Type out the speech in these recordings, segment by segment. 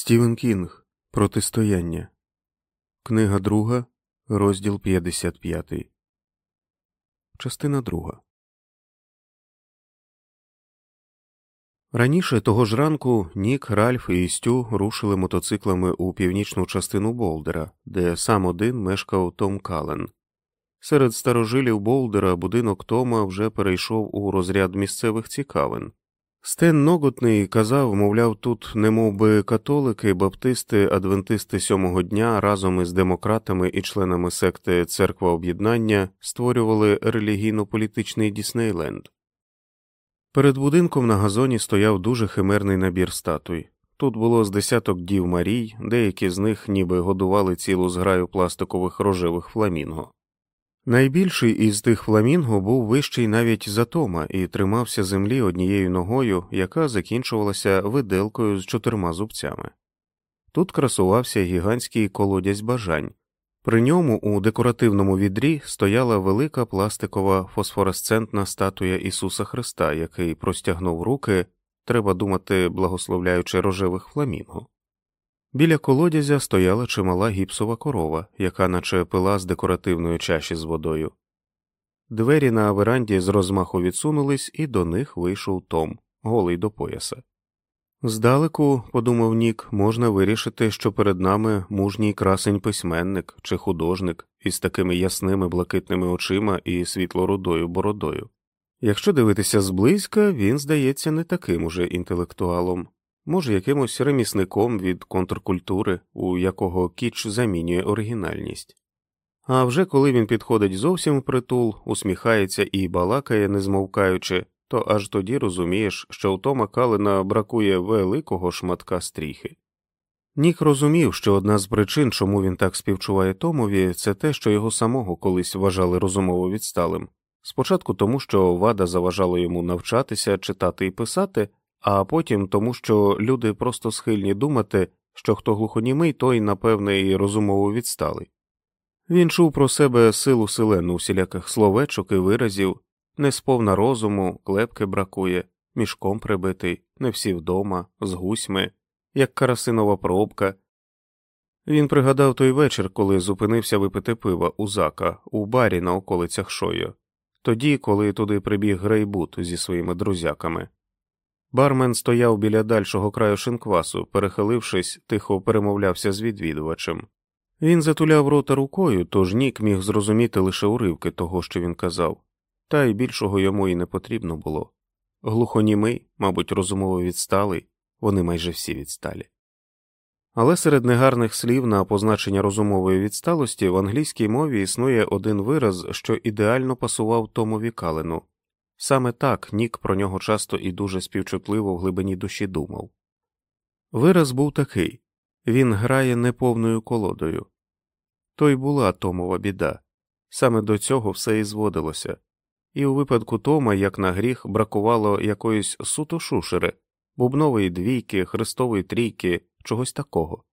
Стівен Кінг Протистояння. Книга друга, розділ 55. Частина друга. Раніше того ж ранку Нік, Ральф і Стю рушили мотоциклами у північну частину Болдера, де сам один мешкав Том Кален. Серед старожилів Болдера будинок Тома вже перейшов у розряд місцевих цікавин. Стен Ноготний казав, мовляв, тут не би католики, баптисти, адвентисти сьомого дня разом із демократами і членами секти Церква Об'єднання створювали релігійно-політичний Діснейленд. Перед будинком на газоні стояв дуже химерний набір статуй. Тут було з десяток дів Марій, деякі з них ніби годували цілу зграю пластикових рожевих фламінго. Найбільший із тих фламінго був вищий навіть за Тома і тримався землі однією ногою, яка закінчувалася виделкою з чотирма зубцями. Тут красувався гігантський колодязь бажань, при ньому у декоративному відрі стояла велика пластикова фосфоресцентна статуя Ісуса Христа, який простягнув руки, треба думати, благословляючи рожевих фламінго. Біля колодязя стояла чимала гіпсова корова, яка наче пила з декоративної чаші з водою. Двері на веранді з розмаху відсунулись, і до них вийшов Том, голий до пояса. Здалеку, подумав Нік, можна вирішити, що перед нами мужній красень письменник чи художник із такими ясними блакитними очима і світло-рудою бородою. Якщо дивитися зблизька, він здається не таким уже інтелектуалом, може, якимось ремісником від контркультури, у якого кіч замінює оригінальність. А вже коли він підходить зовсім в притул, усміхається і балакає, не змовкаючи, то аж тоді розумієш, що у Тома Калина бракує великого шматка стріхи. Нік розумів, що одна з причин, чому він так співчуває Томові, це те, що його самого колись вважали розумово відсталим. Спочатку тому, що вада заважала йому навчатися, читати і писати, а потім тому, що люди просто схильні думати, що хто глухонімий, той, напевне, і розумово відсталий. Він чув про себе силу селену усіляких словечок і виразів, не сповна розуму, клепки бракує, мішком прибитий, не всі вдома, з гусьми, як карасинова пробка. Він пригадав той вечір, коли зупинився випити пива у зака у барі на околицях Шою, тоді, коли туди прибіг Грейбут зі своїми друзяками. Бармен стояв біля дальшого краю шинквасу, перехилившись, тихо перемовлявся з відвідувачем. Він затуляв рота рукою, тож Нік міг зрозуміти лише уривки того, що він казав, та й більшого йому і не потрібно було. Глухонімий, мабуть, розумово відсталий, вони майже всі відсталі. Але серед негарних слів на позначення розумової відсталості в англійській мові існує один вираз, що ідеально пасував Томові Калену Саме так Нік про нього часто і дуже співчутливо в глибині душі думав. Вираз був такий він грає неповною колодою. То й була Томова біда, саме до цього все і зводилося, і у випадку Тома, як на гріх, бракувало якоїсь суто шушери, бубнової двійки, хрестової трійки, чогось такого.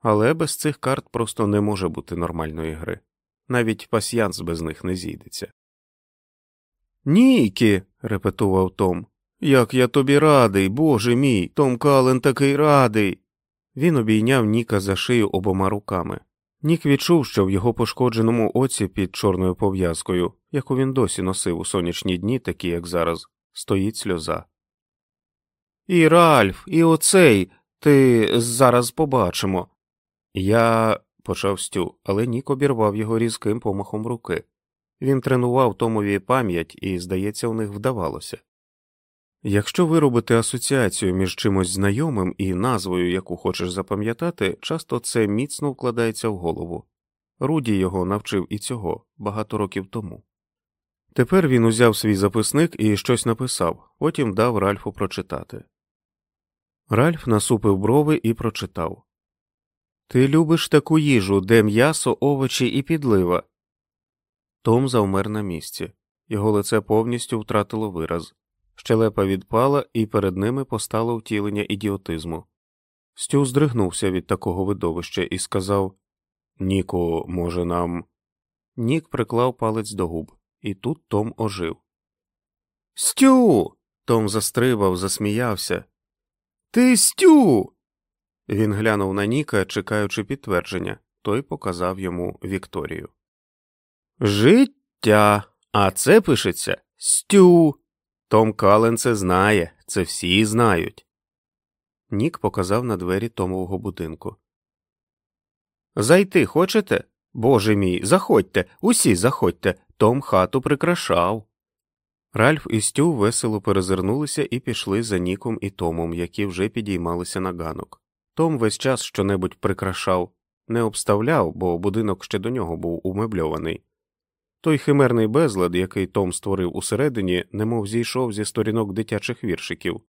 Але без цих карт просто не може бути нормальної гри, навіть пасьянс без них не зійдеться. Нікі. репетував Том. Як я тобі радий, боже мій, Том Кален такий радий. Він обійняв Ніка за шию обома руками. Нік відчув, що в його пошкодженому оці під чорною пов'язкою, яку він досі носив у сонячні дні, такі як зараз, стоїть сльоза. І Ральф, і оцей, ти зараз побачимо. Я почав Стю, але Нік обірвав його різким помахом руки. Він тренував Томові пам'ять і, здається, у них вдавалося. Якщо виробити асоціацію між чимось знайомим і назвою, яку хочеш запам'ятати, часто це міцно вкладається в голову. Руді його навчив і цього багато років тому. Тепер він узяв свій записник і щось написав, потім дав Ральфу прочитати. Ральф насупив брови і прочитав Ти любиш таку їжу, де м'ясо, овочі і підлива. Том завмер на місці, його лице повністю втратило вираз, щелепа відпала, і перед ними постало втілення ідіотизму. Стю здригнувся від такого видовища і сказав Ніку, може, нам. Нік приклав палець до губ, і тут Том ожив. Стю. Том застрибав, засміявся. Ти Стю. Він глянув на Ніка, чекаючи підтвердження, той показав йому Вікторію. Життя. А це пишеться Стю. Том Кален це знає, це всі знають. Нік показав на двері Томового будинку. Зайти хочете? Боже мій, заходьте, усі заходьте. Том хату прикрашав. Ральф і Стю весело перезирнулися і пішли за Ніком і Томом, які вже підіймалися на ганок. Том весь час щонебудь прикрашав, не обставляв, бо будинок ще до нього був умебльований. Той химерний безлад, який Том створив усередині, немов зійшов зі сторінок дитячих віршиків.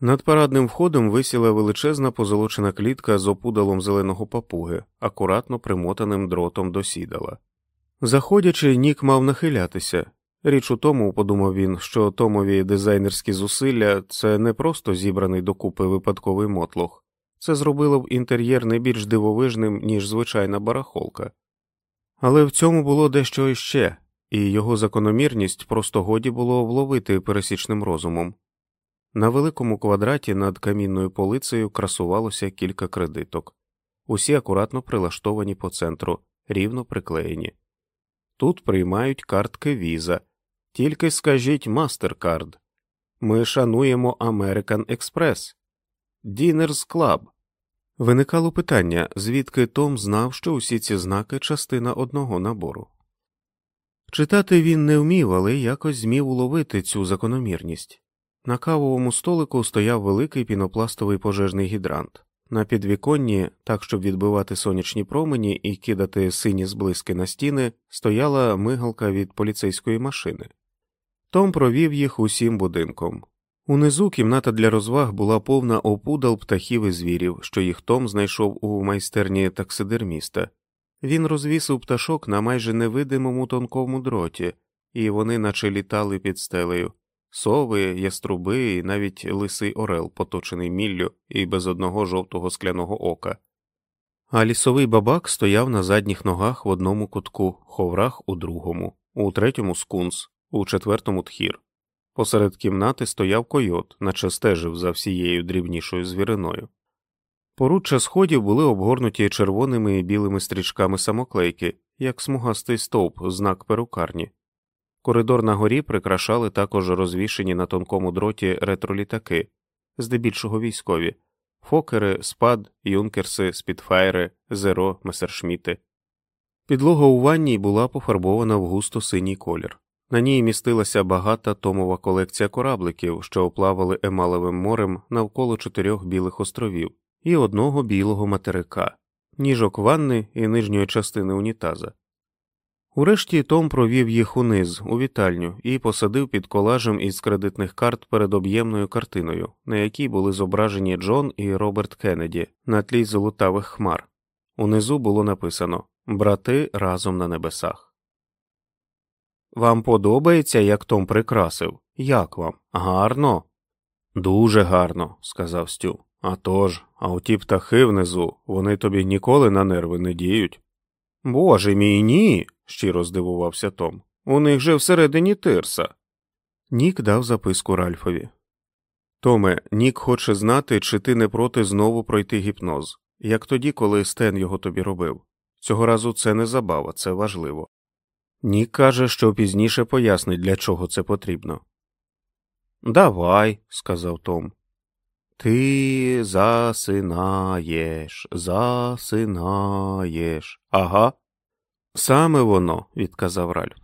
Над парадним входом висіла величезна позолочена клітка з опудалом зеленого папуги, акуратно примотаним дротом до сідала. Заходячи, Нік мав нахилятися. Річ у тому, подумав він, що Томові дизайнерські зусилля це не просто зібраний докупи випадковий мотлох, це зробило б інтер'єр не більш дивовижним, ніж звичайна барахолка. Але в цьому було дещо іще, і його закономірність просто годі було вловити пересічним розумом. На великому квадраті над камінною полицею красувалося кілька кредиток, усі акуратно прилаштовані по центру, рівно приклеєні. Тут приймають картки віза, тільки скажіть MasterCard. Ми шануємо American Express, Diners Club. Виникало питання, звідки Том знав, що усі ці знаки частина одного набору. Читати він не вмів, але якось змів уловити цю закономірність. На кавовому столику стояв великий пінопластовий пожежний гідрант. На підвіконні, так щоб відбивати сонячні промені і кидати сині зблиски на стіни, стояла мигалка від поліцейської машини. Том провів їх усім будинком. Унизу кімната для розваг була повна опудал птахів і звірів, що їх Том знайшов у майстерні таксидерміста. Він розвісив пташок на майже невидимому тонкому дроті, і вони наче літали під стелею сови, яструби і навіть лисий орел, поточений міллю і без одного жовтого скляного ока. А лісовий бабак стояв на задніх ногах в одному кутку, ховрах у другому, у третьому скунс, у четвертому тхір. Посеред кімнати стояв койот, наче стежив за всією дрібнішою звіриною. Поруччя сходів були обгорнуті червоними і білими стрічками самоклейки, як смугастий стовп, знак перукарні. Коридор на горі прикрашали також розвішені на тонкому дроті ретролітаки, здебільшого військові, фокери, спад, юнкерси, спідфайри, зеро, месершміти. Підлога у ванній була пофарбована в густо синій колір. На ній містилася багата томова колекція корабликів, що оплавали емалевим морем навколо чотирьох білих островів, і одного білого материка, ніжок ванни і нижньої частини унітаза. Урешті Том провів їх униз, у вітальню, і посадив під колажем із кредитних карт перед об'ємною картиною, на якій були зображені Джон і Роберт Кеннеді на тлі золотавих хмар. Унизу було написано Брати разом на небесах. Вам подобається, як Том прикрасив? Як вам? Гарно? Дуже гарно, сказав Стю. «А тож, а оті птахи внизу, вони тобі ніколи на нерви не діють. Боже мій ні. щиро здивувався Том. У них же всередині тирса. Нік дав записку Ральфові. Томе, Нік хоче знати, чи ти не проти знову пройти гіпноз, як тоді, коли Стен його тобі робив. Цього разу це не забава, це важливо. Нік каже, що пізніше пояснить, для чого це потрібно. Давай, сказав Том. Ти засинаєш, засинаєш. Ага. Саме воно, відказав Ральф.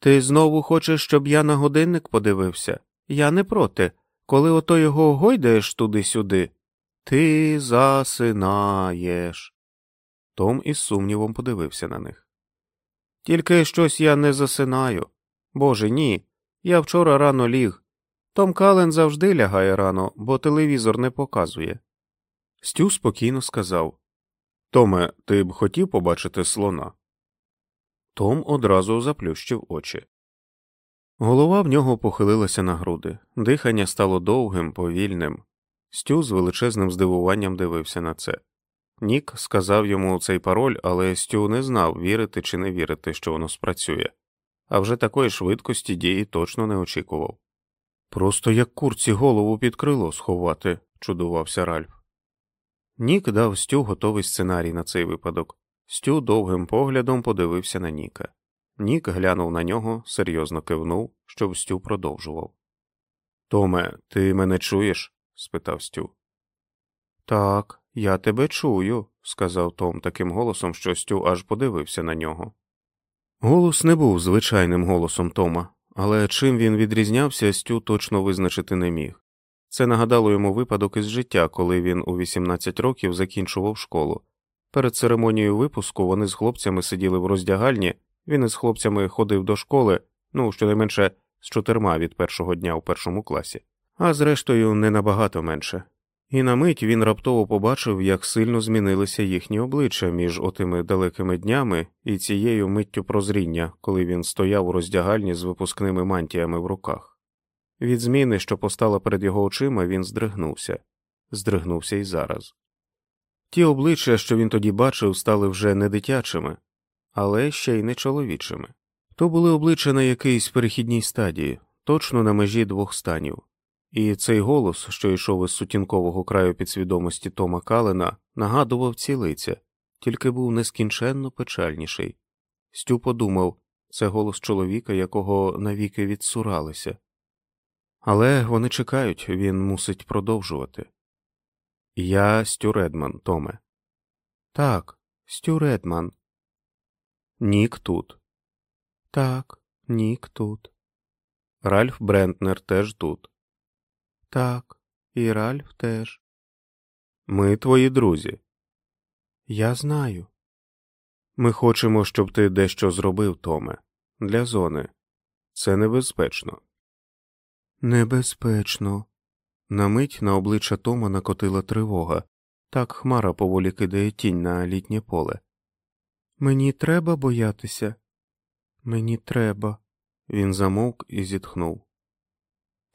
Ти знову хочеш, щоб я на годинник подивився? Я не проти. Коли ото його гойдаєш туди-сюди, ти засинаєш. Том із сумнівом подивився на них. Тільки щось я не засинаю. Боже ні. Я вчора рано ліг. Том Кален завжди лягає рано, бо телевізор не показує. Стю спокійно сказав Томе, ти б хотів побачити слона? Том одразу заплющив очі. Голова в нього похилилася на груди, дихання стало довгим, повільним. Стю з величезним здивуванням дивився на це. Нік сказав йому цей пароль, але Стю не знав, вірити чи не вірити, що воно спрацює, а вже такої швидкості дії точно не очікував. Просто як курці голову під крило сховати, чудувався Ральф. Нік дав Стю готовий сценарій на цей випадок. Стю довгим поглядом подивився на Ніка. Нік глянув на нього, серйозно кивнув, щоб Стю продовжував. Томе, ти мене чуєш? спитав Стю. Так, я тебе чую, сказав Том таким голосом, що Стю аж подивився на нього. Голос не був звичайним голосом Тома, але чим він відрізнявся, Стю точно визначити не міг. Це нагадало йому випадок із життя, коли він у 18 років закінчував школу. Перед церемонією випуску вони з хлопцями сиділи в роздягальні, він із хлопцями ходив до школи, ну щонайменше з чотирма від першого дня у першому класі, а зрештою не набагато менше. І на мить він раптово побачив, як сильно змінилися їхні обличчя між отими далекими днями і цією миттю прозріння, коли він стояв у роздягальні з випускними мантіями в руках. Від зміни, що постала перед його очима, він здригнувся, здригнувся і зараз. Ті обличчя, що він тоді бачив, стали вже не дитячими, але ще й не чоловічими. То були обличчя на якійсь перехідній стадії, точно на межі двох станів. І цей голос, що йшов із сутінкового краю підсвідомості Тома Калена, нагадував ці тільки був нескінченно печальніший. Стю подумав це голос чоловіка, якого навіки відсуралися. Але вони чекають, він мусить продовжувати. Я Стю Редман, Томе. Так, Стю Редман. Нік тут. Так, Нік тут. Ральф Брентнер теж тут. Так, і Ральф теж. Ми твої друзі. Я знаю. Ми хочемо, щоб ти дещо зробив, Томе, для зони. Це небезпечно. Небезпечно. На мить на обличчя Тома накотила тривога. Так хмара поволі кидає тінь на літнє поле. Мені треба боятися. Мені треба. Він замовк і зітхнув.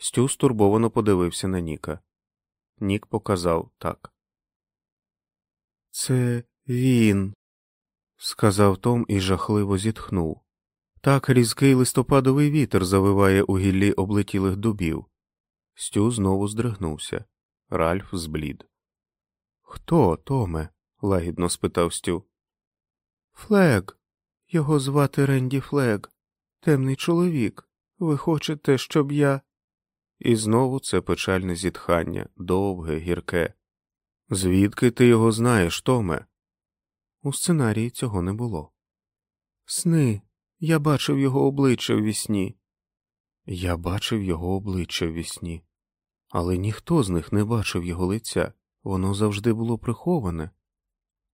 Стю стурбовано подивився на Ніка. Нік показав так. Це він, сказав Том і жахливо зітхнув. Так різкий листопадовий вітер завиває у гіллі облетілих дубів. Стю знову здригнувся. Ральф зблід. Хто, Томе? лагідно спитав Стю. Флег. Його звати Ренді Флег. Темний чоловік. Ви хочете, щоб я. І знову це печальне зітхання, довге, гірке. Звідки ти його знаєш, Томе? У сценарії цього не було. Сни. Я бачив його обличчя в вісні. Я бачив його обличчя в вісні, але ніхто з них не бачив його лиця, воно завжди було приховане.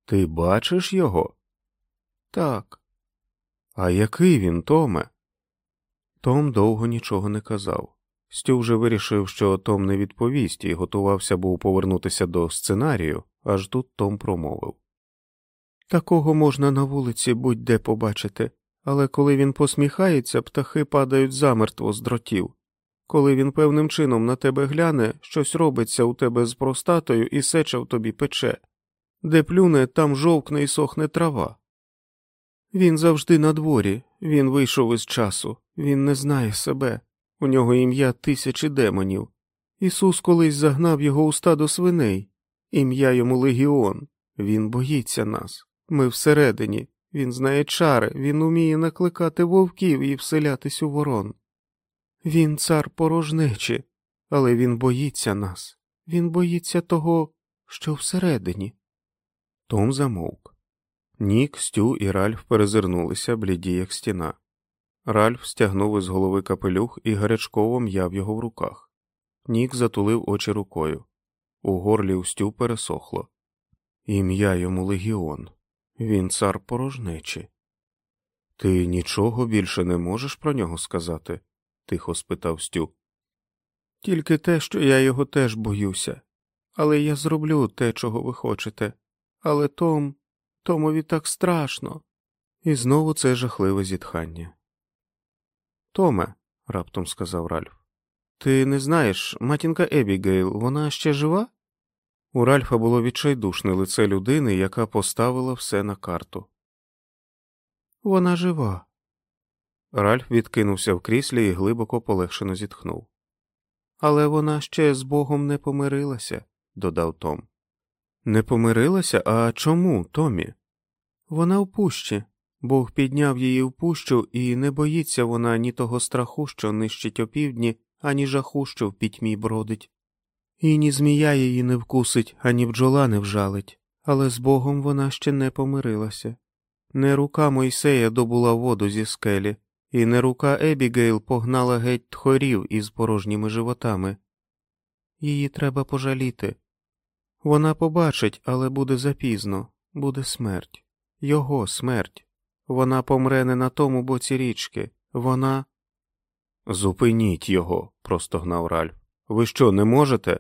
Ти бачиш його? Так. А який він, Томе? Том довго нічого не казав. Стю вже вирішив, що Том не відповість і готувався був повернутися до сценарію, аж тут Том промовив Такого можна на вулиці будь де побачити, але коли він посміхається, птахи падають замертво з дротів. Коли він певним чином на тебе гляне, щось робиться у тебе з простатою і сеча в тобі пече, де плюне, там жовкне і сохне трава. Він завжди на дворі, він вийшов із часу, він не знає себе, у нього ім'я тисячі демонів. Ісус колись загнав його у стадо свиней, ім'я йому Легіон. Він боїться нас. Ми всередині, він знає чари, він уміє накликати вовків і вселятись у ворон. Він цар порожнечі, але він боїться нас, він боїться того, що всередині. Том замовк. Нік, Стю і Ральф перезирнулися, бліді, як стіна. Ральф стягнув із голови капелюх і гарячково м'яв його в руках. Нік затулив очі рукою. У горлі у Стю пересохло. Ім'я йому легіон. Він цар порожнечі. Ти нічого більше не можеш про нього сказати? тихо спитав Стю. Тільки те, що я його теж боюся, але я зроблю те, чого ви хочете. Але Том, Томові так страшно. І знову це жахливе зітхання. Томе, раптом сказав Ральф, ти не знаєш, матінка Ебігейл, вона ще жива? У Ральфа було відчайдушне лице людини, яка поставила все на карту. Вона жива. Ральф відкинувся в кріслі і глибоко полегшено зітхнув. Але вона ще з Богом не помирилася, додав Том. Не помирилася? А чому, Томі? Вона в пущі. Бог підняв її в пущу, і не боїться вона ні того страху, що нищить опівдні, ані жаху, що в пітьмі бродить. І ні змія її не вкусить, ані бджола не вжалить, але з Богом вона ще не помирилася. Не рука Мойсея добула воду зі скелі, і не рука Ебігейл погнала геть тхорів із порожніми животами. Її треба пожаліти. Вона побачить, але буде запізно, буде смерть, його смерть. Вона помре не на тому боці річки, вона. Зупиніть його, простогнав Ральф. Ви що, не можете?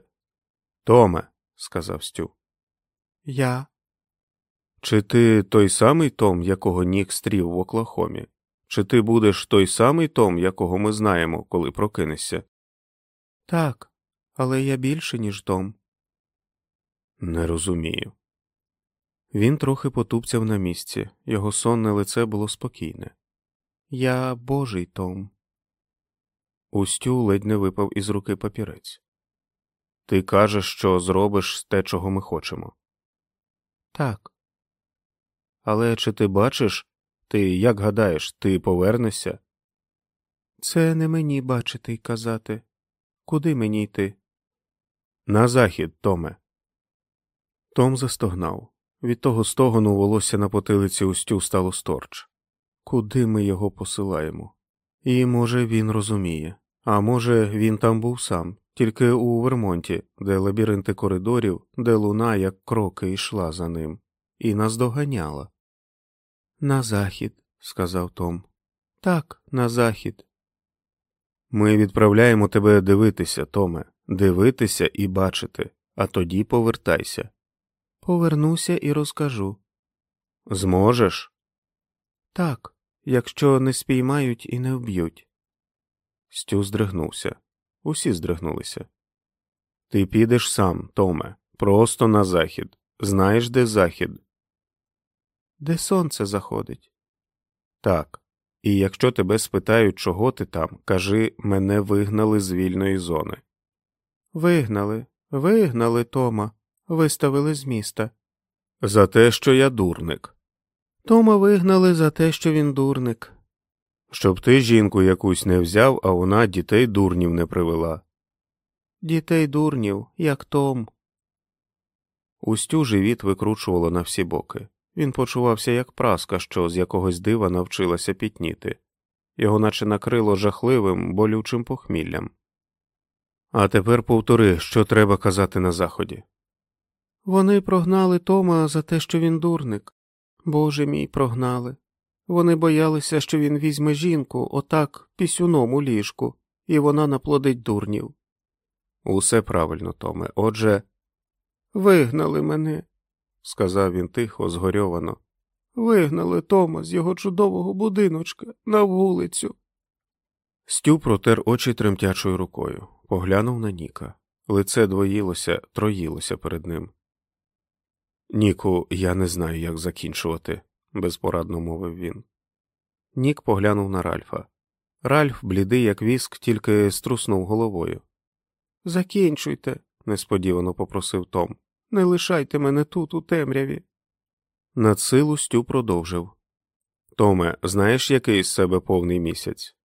Томе, сказав Стю. Я. Чи ти той самий Том, якого Нік стрів в Оклахомі? Чи ти будеш той самий Том, якого ми знаємо, коли прокинешся? Так, але я більше, ніж Том. Не розумію. Він трохи потупцяв на місці, його сонне лице було спокійне. Я божий Том. Устю ледь не випав із руки папірець. Ти кажеш, що зробиш те, чого ми хочемо. Так. Але чи ти бачиш, ти як гадаєш, ти повернешся? Це не мені бачити й казати. Куди мені йти? На захід, Томе. Том застогнав. Від того стогону волосся на потилиці устю стало сторч. Куди ми його посилаємо? І, може, він розуміє, а може, він там був сам, тільки у Вермонті, де лабіринти коридорів, де луна, як кроки, йшла за ним, і наздоганяла. На захід, сказав Том. Так, на захід. Ми відправляємо тебе дивитися, Томе, дивитися і бачити, а тоді повертайся. Повернуся і розкажу. Зможеш? Так, якщо не спіймають і не вб'ють. Стю здригнувся. Усі здригнулися. Ти підеш сам, Томе, просто на захід. Знаєш, де захід? Де сонце заходить? Так. І якщо тебе спитають, чого ти там, кажи мене вигнали з вільної зони. Вигнали, вигнали, Тома виставили з міста. За те, що я дурник. Тома вигнали за те, що він дурник. Щоб ти жінку якусь не взяв, а вона дітей дурнів не привела. Дітей дурнів, як Том. Устю живіт викручувало на всі боки. Він почувався як праска, що з якогось дива навчилася пітніти, його наче накрило жахливим, болючим похміллям. А тепер повтори, що треба казати на заході. Вони прогнали Тома за те, що він дурник. Боже мій, прогнали. Вони боялися, що він візьме жінку отак пісюном у ліжку, і вона наплодить дурнів. Усе правильно, Томе. Отже, вигнали мене, сказав він тихо, згорьовано. Вигнали Тома з його чудового будиночка на вулицю. Стю протер очі тремтячою рукою, поглянув на Ніка. Лице двоїлося, троїлося перед ним. Ніку, я не знаю, як закінчувати, безпорадно мовив він. Нік поглянув на Ральфа. Ральф, блідий, як віск, тільки струснув головою. Закінчуйте, несподівано попросив Том. Не лишайте мене тут, у темряві. Над силу Стю продовжив. Томе, знаєш, який з себе повний місяць?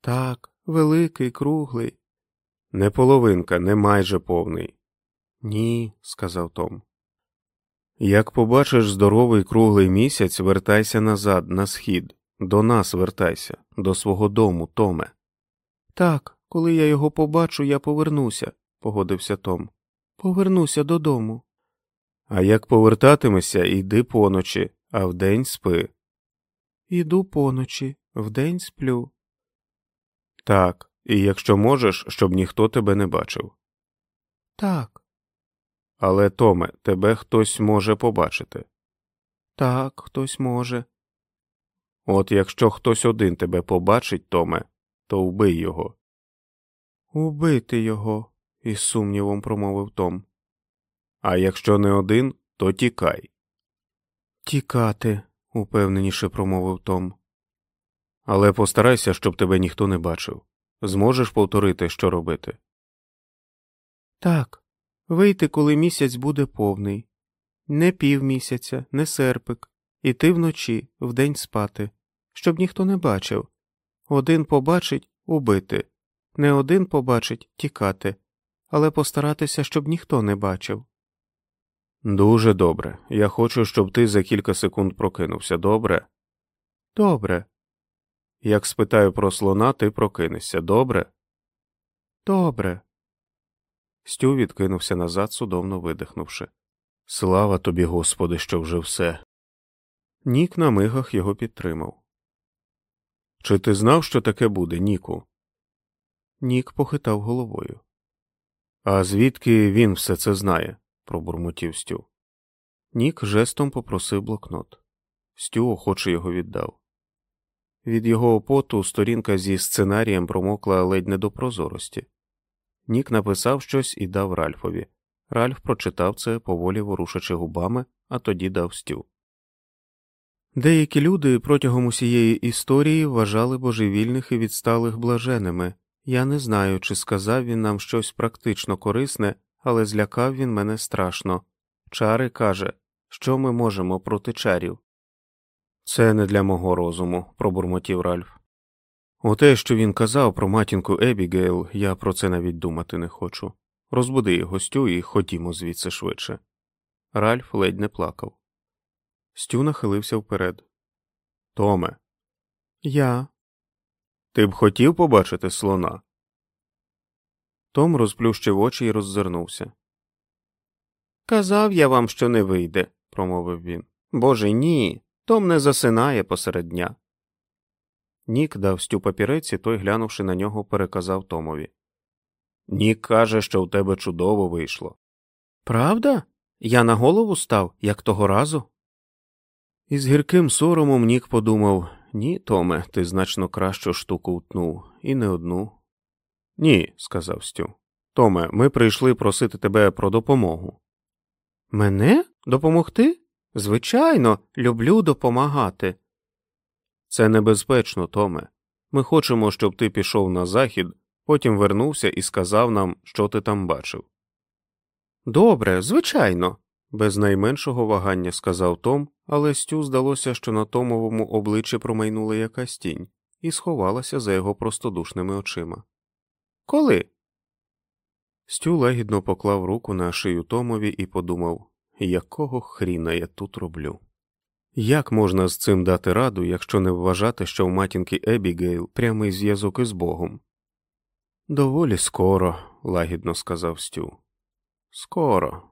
Так, великий, круглий. Не половинка, не майже повний. Ні, сказав Том. Як побачиш здоровий круглий місяць, вертайся назад, на схід, до нас вертайся, до свого дому, Томе. Так, коли я його побачу, я повернуся, погодився Том. Повернуся додому. А як повертатимешся, йди поночі, а вдень спи. Іду поночі, вдень сплю. Так, і якщо можеш, щоб ніхто тебе не бачив. Так. Але, Томе, тебе хтось може побачити. Так, хтось може. От якщо хтось один тебе побачить, Томе, то вбий його. Убити його, із сумнівом промовив Том. А якщо не один, то тікай. Тікати, упевненіше промовив Том. Але постарайся, щоб тебе ніхто не бачив. Зможеш повторити, що робити? Так, вийти, коли місяць буде повний, Не півмісяця, не серпик, іти вночі, вдень спати, щоб ніхто не бачив. Один побачить убити, не один побачить тікати, але постаратися, щоб ніхто не бачив. Дуже добре. Я хочу, щоб ти за кілька секунд прокинувся, добре? Добре. Як спитаю про слона, ти прокинешся, добре? Добре. Стю відкинувся назад, судомно видихнувши. Слава тобі, Господи, що вже все. Нік на мигах його підтримав. Чи ти знав, що таке буде, Ніку? Нік похитав головою. А звідки він все це знає? пробурмотів Стю. Нік жестом попросив блокнот. Стю охоче його віддав. Від його опоту сторінка зі сценарієм промокла ледь не до прозорості. Нік написав щось і дав Ральфові. Ральф прочитав це, поволі ворушачи губами, а тоді дав стю. Деякі люди протягом усієї історії вважали божевільних і відсталих блаженими. Я не знаю, чи сказав він нам щось практично корисне, але злякав він мене страшно. Чари каже, що ми можемо проти чарів. Це не для мого розуму, пробурмотів Ральф. Оте, що він казав про матінку Ебігейл, я про це навіть думати не хочу. Розбуди його Стю і ходімо звідси швидше. Ральф ледь не плакав. Стю нахилився вперед. Томе. Я. Ти б хотів побачити слона? Том розплющив очі і роззирнувся. Казав я вам, що не вийде, промовив він. Боже ні. Том не засинає посеред дня. Нік дав Стю папірець і той, глянувши на нього, переказав Томові. Нік каже, що в тебе чудово вийшло. Правда? Я на голову став, як того разу. Із гірким соромом Нік подумав ні, Томе, ти значно кращу штуку утнув, і не одну. Ні, сказав Стю. Томе, ми прийшли просити тебе про допомогу. Мене? Допомогти? Звичайно, люблю допомагати. Це небезпечно, Томе. Ми хочемо, щоб ти пішов на захід, потім вернувся і сказав нам, що ти там бачив. Добре, звичайно, без найменшого вагання сказав Том, але Стю здалося, що на Томовому обличчі промайнула якась тінь і сховалася за його простодушними очима. Коли? Стю лагідно поклав руку на шию Томові і подумав якого хріна я тут роблю? Як можна з цим дати раду, якщо не вважати, що в матінки Ебігейл прямий зв'язок із Богом? Доволі скоро, лагідно сказав Стю. Скоро.